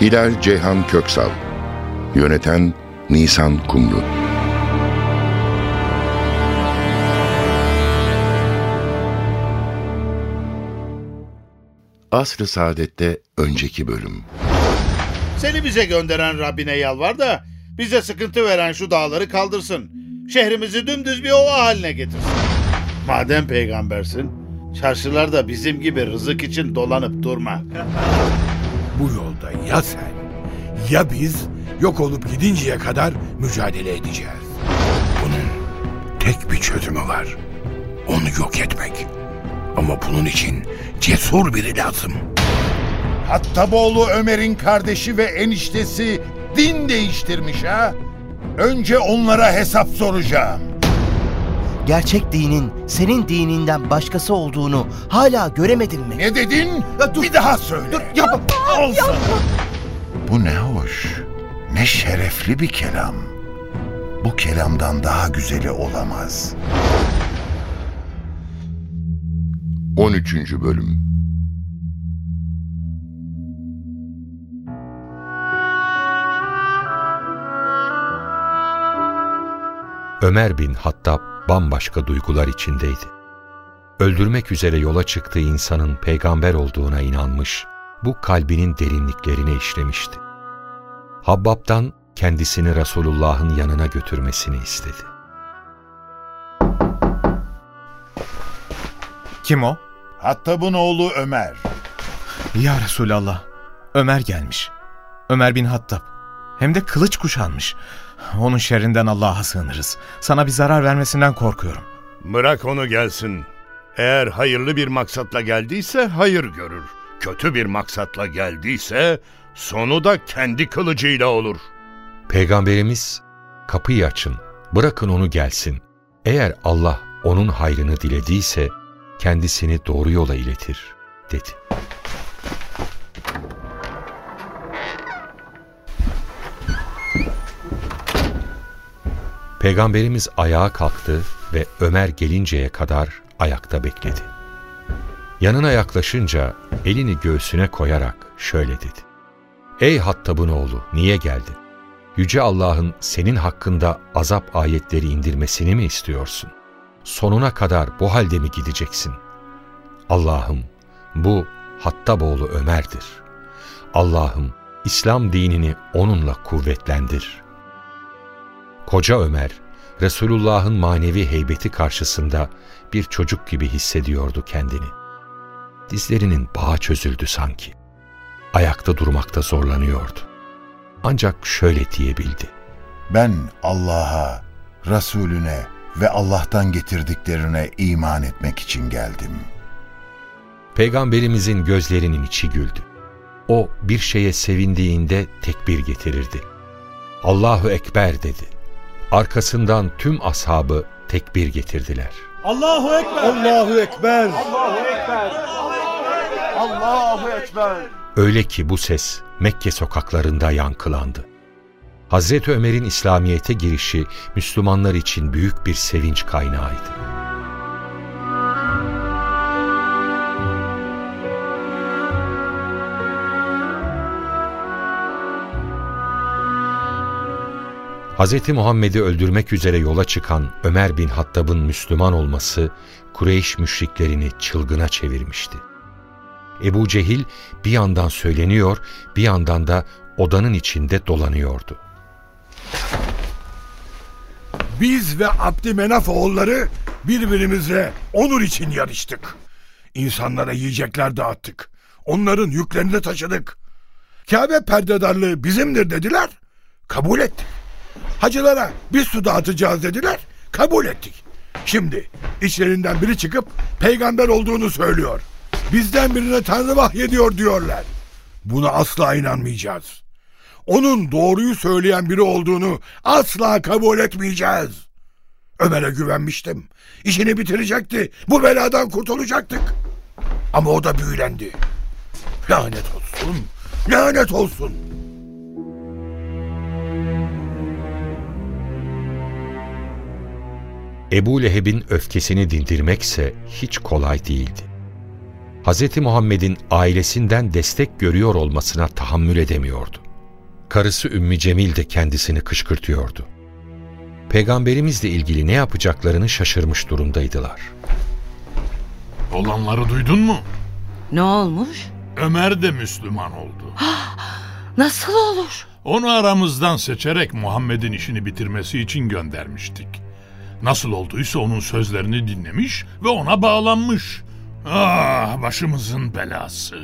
Hilal Ceyhan Köksal Yöneten Nisan Kumru Asr-ı Saadet'te önceki bölüm Seni bize gönderen Rabbine yalvar da bize sıkıntı veren şu dağları kaldırsın. Şehrimizi dümdüz bir ova haline getirsin. Madem peygambersin, çarşılarda bizim gibi rızık için dolanıp durma. Bu yolda ya sen ya biz yok olup gidinceye kadar mücadele edeceğiz. Bunun tek bir çözümü var. Onu yok etmek. Ama bunun için cesur biri lazım. Hattaboğlu Ömer'in kardeşi ve eniştesi din değiştirmiş ha. Önce onlara hesap soracağım. Gerçek dinin senin dininden başkası olduğunu hala göremedin mi? Ne dedin? Bir daha söyle. Dur Yapma. Al sana. Bu ne hoş, ne şerefli bir kelam. Bu kelamdan daha güzeli olamaz. 13. Bölüm Ömer bin Hattab bambaşka duygular içindeydi. Öldürmek üzere yola çıktığı insanın peygamber olduğuna inanmış, bu kalbinin derinliklerine işlemişti. Habbab'dan kendisini Resulullah'ın yanına götürmesini istedi. Kim o? Hattab'ın oğlu Ömer. Ya Resulallah. Ömer gelmiş. Ömer bin Hattab. Hem de kılıç kuşanmış. Onun şerrinden Allah'a sığınırız. Sana bir zarar vermesinden korkuyorum. Bırak onu gelsin. Eğer hayırlı bir maksatla geldiyse hayır görür. Kötü bir maksatla geldiyse sonu da kendi kılıcıyla olur. Peygamberimiz, kapıyı açın, bırakın onu gelsin. Eğer Allah onun hayrını dilediyse kendisini doğru yola iletir, dedi. Peygamberimiz ayağa kalktı ve Ömer gelinceye kadar ayakta bekledi. Yanına yaklaşınca elini göğsüne koyarak şöyle dedi. Ey Hattab'ın oğlu niye geldin? Yüce Allah'ın senin hakkında azap ayetleri indirmesini mi istiyorsun? Sonuna kadar bu halde mi gideceksin? Allah'ım bu Hattaboğlu Ömer'dir. Allah'ım İslam dinini onunla kuvvetlendir. Koca Ömer, Resulullah'ın manevi heybeti karşısında bir çocuk gibi hissediyordu kendini. Dizlerinin bağı çözüldü sanki. Ayakta durmakta zorlanıyordu. Ancak şöyle diyebildi. Ben Allah'a, Resulüne ve Allah'tan getirdiklerine iman etmek için geldim. Peygamberimizin gözlerinin içi güldü. O bir şeye sevindiğinde tekbir getirirdi. Allahu Ekber dedi. Arkasından tüm ashabı tekbir getirdiler. Allahu Ekber. Allahu Ekber. Allahu Ekber. Öyle ki bu ses Mekke sokaklarında yankılandı. Hazreti Ömer'in İslamiyet'e girişi Müslümanlar için büyük bir sevinç kaynağıydı. Hz. Muhammed'i öldürmek üzere yola çıkan Ömer bin Hattab'ın Müslüman olması Kureyş müşriklerini çılgına çevirmişti. Ebu Cehil bir yandan söyleniyor, bir yandan da odanın içinde dolanıyordu. Biz ve Abdümenaf oğulları birbirimizle onur için yarıştık. İnsanlara yiyecekler dağıttık. Onların yüklerini taşıdık. Kabe perdedarlığı bizimdir dediler. Kabul ettik. Hacılara bir su dağıtacağız dediler. Kabul ettik. Şimdi içlerinden biri çıkıp peygamber olduğunu söylüyor. Bizden birine Tanrı vahyediyor diyorlar. Buna asla inanmayacağız. onun doğruyu söyleyen biri olduğunu asla kabul etmeyeceğiz. Ömer'e güvenmiştim. İşini bitirecekti. Bu beladan kurtulacaktık. Ama o da büyülendi. Lanet olsun. Lanet olsun. Ebu Leheb'in öfkesini dindirmekse hiç kolay değildi. Hz. Muhammed'in ailesinden destek görüyor olmasına tahammül edemiyordu. Karısı Ümmü Cemil de kendisini kışkırtıyordu. Peygamberimizle ilgili ne yapacaklarını şaşırmış durumdaydılar. Olanları duydun mu? Ne olmuş? Ömer de Müslüman oldu. Nasıl olur? Onu aramızdan seçerek Muhammed'in işini bitirmesi için göndermiştik. Nasıl olduysa onun sözlerini dinlemiş ve ona bağlanmış. Ah başımızın belası.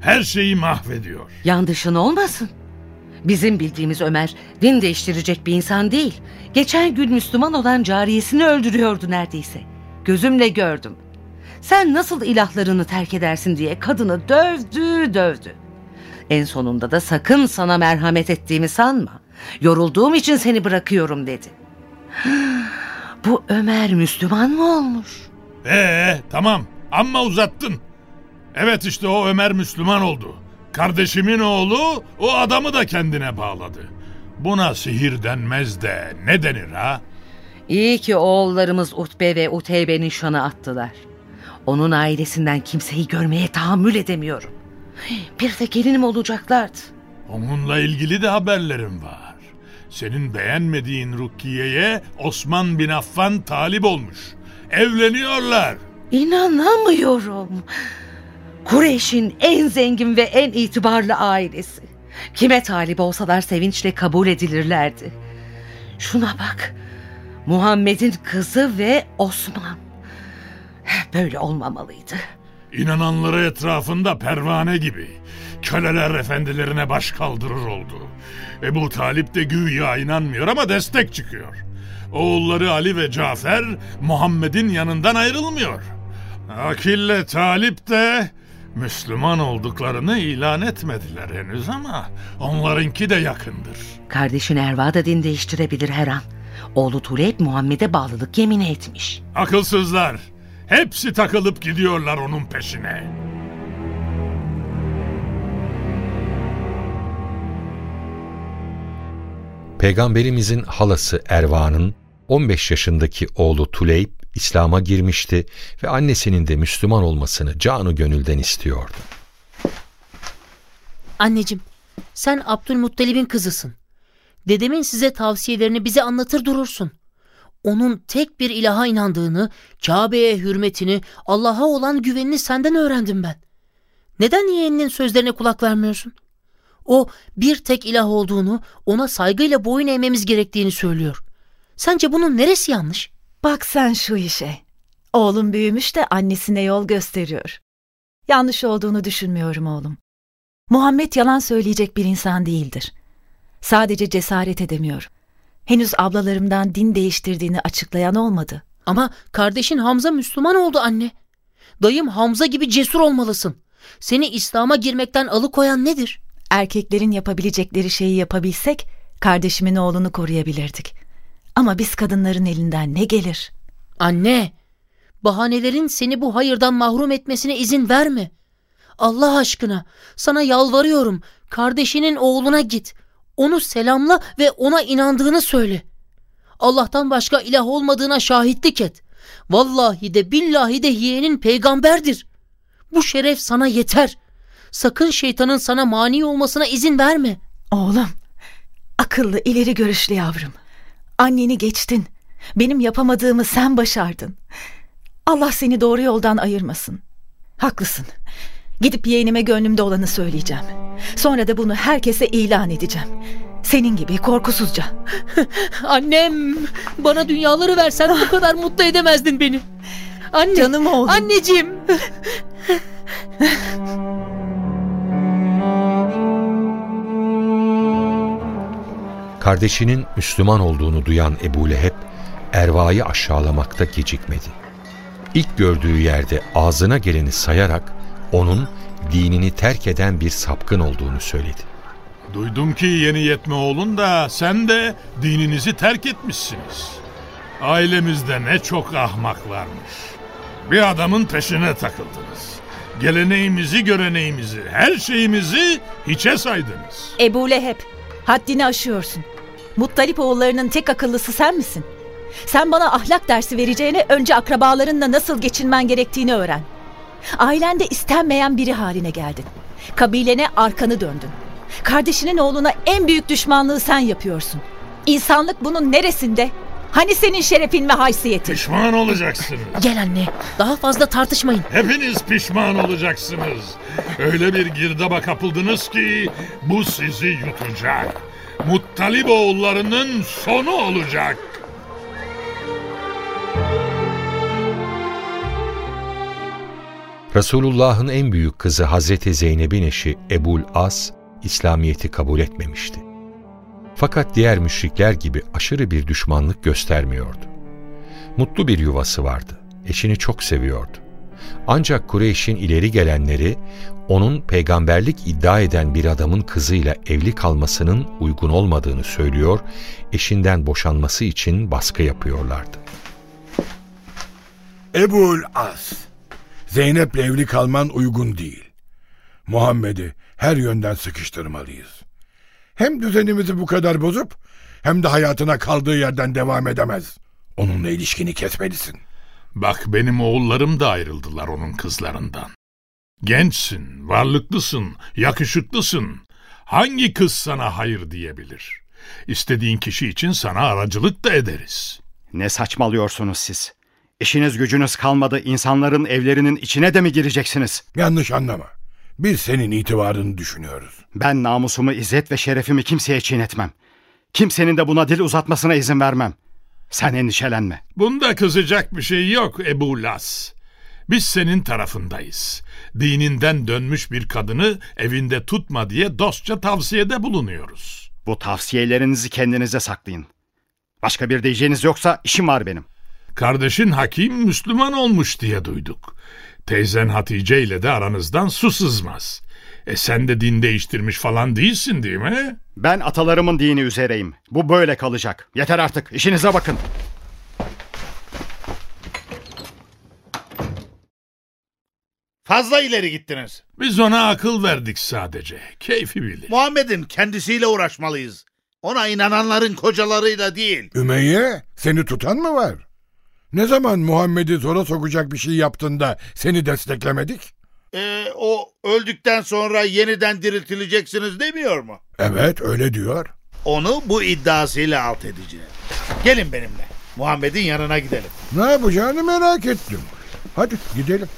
Her şeyi mahvediyor. Yanlışın olmasın. Bizim bildiğimiz Ömer din değiştirecek bir insan değil. Geçen gün Müslüman olan cariyesini öldürüyordu neredeyse. Gözümle gördüm. Sen nasıl ilahlarını terk edersin diye kadını dövdü dövdü. En sonunda da sakın sana merhamet ettiğimi sanma. Yorulduğum için seni bırakıyorum dedi. Bu Ömer Müslüman mı olmuş? Ee tamam amma uzattın. Evet işte o Ömer Müslüman oldu. Kardeşimin oğlu o adamı da kendine bağladı. Buna sihir denmez de ne denir ha? İyi ki oğullarımız Utbe ve Uteybe nişanı attılar. Onun ailesinden kimseyi görmeye tahammül edemiyorum. Bir de gelinim olacaklardı. Onunla ilgili de haberlerim var. Senin beğenmediğin Rukiye'ye Osman bin Affan talip olmuş. Evleniyorlar. İnanamıyorum. Kureyş'in en zengin ve en itibarlı ailesi. Kime talip olsalar sevinçle kabul edilirlerdi. Şuna bak. Muhammed'in kızı ve Osman. Böyle olmamalıydı. İnananları etrafında pervane gibi. Köleler efendilerine baş kaldırır oldu. Ebu Talip de güya inanmıyor ama destek çıkıyor. Oğulları Ali ve Cafer Muhammed'in yanından ayrılmıyor. Akille Talip de Müslüman olduklarını ilan etmediler henüz ama onlarınki de yakındır. Kardeşin Erva da din değiştirebilir her an. Oğlu Tuleyb Muhammed'e bağlılık yemini etmiş. Akılsızlar. Hepsi takılıp gidiyorlar onun peşine. Peygamberimizin halası Erva'nın 15 yaşındaki oğlu Tuleyb İslam'a girmişti ve annesinin de Müslüman olmasını canı gönülden istiyordu. Anneciğim, sen Abdülmuttalib'in kızısın. Dedemin size tavsiyelerini bize anlatır durursun. Onun tek bir ilaha inandığını, Kabe'ye hürmetini, Allah'a olan güvenini senden öğrendim ben. Neden yeğeninin sözlerine kulak vermiyorsun? O bir tek ilah olduğunu, ona saygıyla boyun eğmemiz gerektiğini söylüyor. Sence bunun neresi yanlış? Bak sen şu işe. Oğlum büyümüş de annesine yol gösteriyor. Yanlış olduğunu düşünmüyorum oğlum. Muhammed yalan söyleyecek bir insan değildir. Sadece cesaret edemiyor. Henüz ablalarımdan din değiştirdiğini açıklayan olmadı. Ama kardeşin Hamza Müslüman oldu anne. Dayım Hamza gibi cesur olmalısın. Seni İslam'a girmekten alıkoyan nedir? Erkeklerin yapabilecekleri şeyi yapabilsek kardeşimin oğlunu koruyabilirdik. Ama biz kadınların elinden ne gelir? Anne, bahanelerin seni bu hayırdan mahrum etmesine izin verme. Allah aşkına sana yalvarıyorum kardeşinin oğluna git. Onu selamla ve ona inandığını söyle. Allah'tan başka ilah olmadığına şahitlik et. Vallahi de billahi de yeğenin peygamberdir. Bu şeref sana yeter. Sakın şeytanın sana mani olmasına izin verme. Oğlum, akıllı ileri görüşlü yavrum. Anneni geçtin. Benim yapamadığımı sen başardın. Allah seni doğru yoldan ayırmasın. Haklısın. Gidip yeğenime gönlümde olanı söyleyeceğim. Sonra da bunu herkese ilan edeceğim. Senin gibi korkusuzca. Annem, bana dünyaları versen bu kadar mutlu edemezdin beni. Anne, Canım oğlum. Anneciğim. Kardeşinin Müslüman olduğunu duyan Ebu Leheb, Erva'yı aşağılamakta gecikmedi. İlk gördüğü yerde ağzına geleni sayarak onun dinini terk eden bir sapkın olduğunu söyledi. Duydum ki yeni yetme oğlun da sen de dininizi terk etmişsiniz. Ailemizde ne çok ahmak varmış. Bir adamın peşine takıldınız. Geleneğimizi, göreneğimizi, her şeyimizi hiçe saydınız. Ebu Leheb, haddini aşıyorsun. Muttalip oğullarının tek akıllısı sen misin? Sen bana ahlak dersi vereceğine önce akrabalarınla nasıl geçinmen gerektiğini öğren. Ailende istenmeyen biri haline geldin. Kabilene arkanı döndün. Kardeşinin oğluna en büyük düşmanlığı sen yapıyorsun. İnsanlık bunun neresinde? Hani senin şerefin ve haysiyetin? Pişman olacaksınız. Gel anne. Daha fazla tartışmayın. Hepiniz pişman olacaksınız. Öyle bir girdaba kapıldınız ki bu sizi yutacak. Muttalip oğullarının sonu olacak. Resulullah'ın en büyük kızı Hazreti Zeynep'in eşi Ebul As, İslamiyet'i kabul etmemişti. Fakat diğer müşrikler gibi aşırı bir düşmanlık göstermiyordu. Mutlu bir yuvası vardı, eşini çok seviyordu. Ancak Kureyş'in ileri gelenleri, onun peygamberlik iddia eden bir adamın kızıyla evli kalmasının uygun olmadığını söylüyor, eşinden boşanması için baskı yapıyorlardı. Ebul As, Zeynep'le evli kalman uygun değil. Muhammed'i her yönden sıkıştırmalıyız. Hem düzenimizi bu kadar bozup hem de hayatına kaldığı yerden devam edemez. Onunla ilişkini kesmelisin. Bak benim oğullarım da ayrıldılar onun kızlarından. Gençsin, varlıklısın, yakışıklısın. Hangi kız sana hayır diyebilir? İstediğin kişi için sana aracılık da ederiz. Ne saçmalıyorsunuz siz? İşiniz gücünüz kalmadı insanların evlerinin içine de mi gireceksiniz? Yanlış anlama. Biz senin itibarını düşünüyoruz. Ben namusumu, izzet ve şerefimi kimseye çiğnetmem. Kimsenin de buna dil uzatmasına izin vermem. Sen endişelenme. Bunda kızacak bir şey yok Ebu Las. Biz senin tarafındayız. Dininden dönmüş bir kadını evinde tutma diye dostça tavsiyede bulunuyoruz. Bu tavsiyelerinizi kendinize saklayın. Başka bir diyeceğiniz yoksa işim var benim. Kardeşin Hakim Müslüman olmuş diye duyduk. Teyzen Hatice ile de aranızdan su sızmaz. E sen de din değiştirmiş falan değilsin değil mi? Ben atalarımın dini üzereyim. Bu böyle kalacak. Yeter artık. İşinize bakın. Fazla ileri gittiniz. Biz ona akıl verdik sadece. Keyfi bilir. Muhammed'in kendisiyle uğraşmalıyız. Ona inananların kocalarıyla değil. Ümeyye seni tutan mı var? Ne zaman Muhammed'i zora sokacak bir şey yaptığında seni desteklemedik? Ee, o öldükten sonra yeniden diriltileceksiniz demiyor mu? Evet öyle diyor. Onu bu iddiasıyla alt edeceğim. Gelin benimle. Muhammed'in yanına gidelim. Ne yapacağını merak ettim. Hadi gidelim.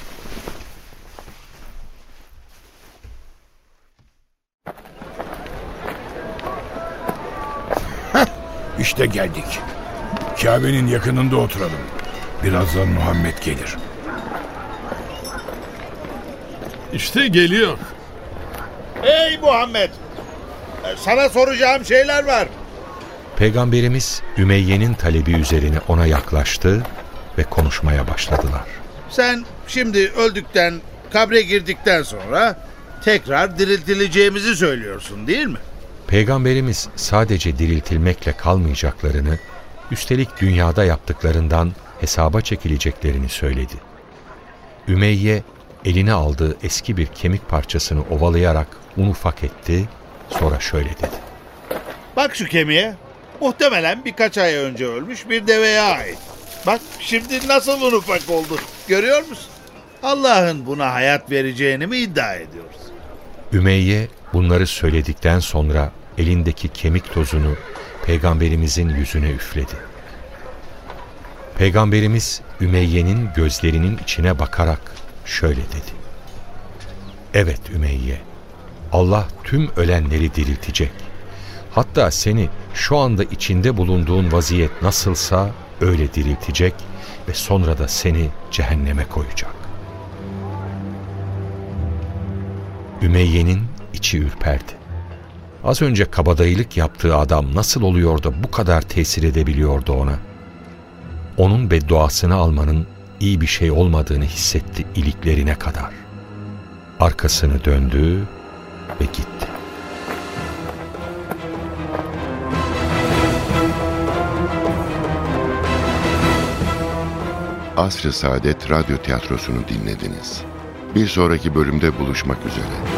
Heh, işte geldik. Kabe'nin yakınında oturalım. Birazdan Muhammed gelir. İşte geliyor. Ey Muhammed! Sana soracağım şeyler var. Peygamberimiz Ümeyye'nin talebi üzerine ona yaklaştı ve konuşmaya başladılar. Sen şimdi öldükten, kabre girdikten sonra tekrar diriltileceğimizi söylüyorsun değil mi? Peygamberimiz sadece diriltilmekle kalmayacaklarını, üstelik dünyada yaptıklarından hesaba çekileceklerini söyledi. Ümeyye eline aldığı eski bir kemik parçasını ovalayarak un ufak etti, sonra şöyle dedi. Bak şu kemiğe. Muhtemelen birkaç ay önce ölmüş bir deveye ait. Bak şimdi nasıl un ufak oldu. Görüyor musun? Allah'ın buna hayat vereceğini mi iddia ediyoruz? Ümeyye bunları söyledikten sonra elindeki kemik tozunu peygamberimizin yüzüne üfledi. Peygamberimiz Ümeyye'nin gözlerinin içine bakarak şöyle dedi. Evet Ümeyye, Allah tüm ölenleri diriltecek. Hatta seni şu anda içinde bulunduğun vaziyet nasılsa öyle diriltecek ve sonra da seni cehenneme koyacak. Ümeyye'nin içi ürperdi. Az önce kabadayılık yaptığı adam nasıl oluyor da bu kadar tesir edebiliyordu ona? Onun bedduasını almanın iyi bir şey olmadığını hissetti iliklerine kadar. Arkasını döndü ve gitti. Asr-ı Saadet Radyo Tiyatrosu'nu dinlediniz. Bir sonraki bölümde buluşmak üzere.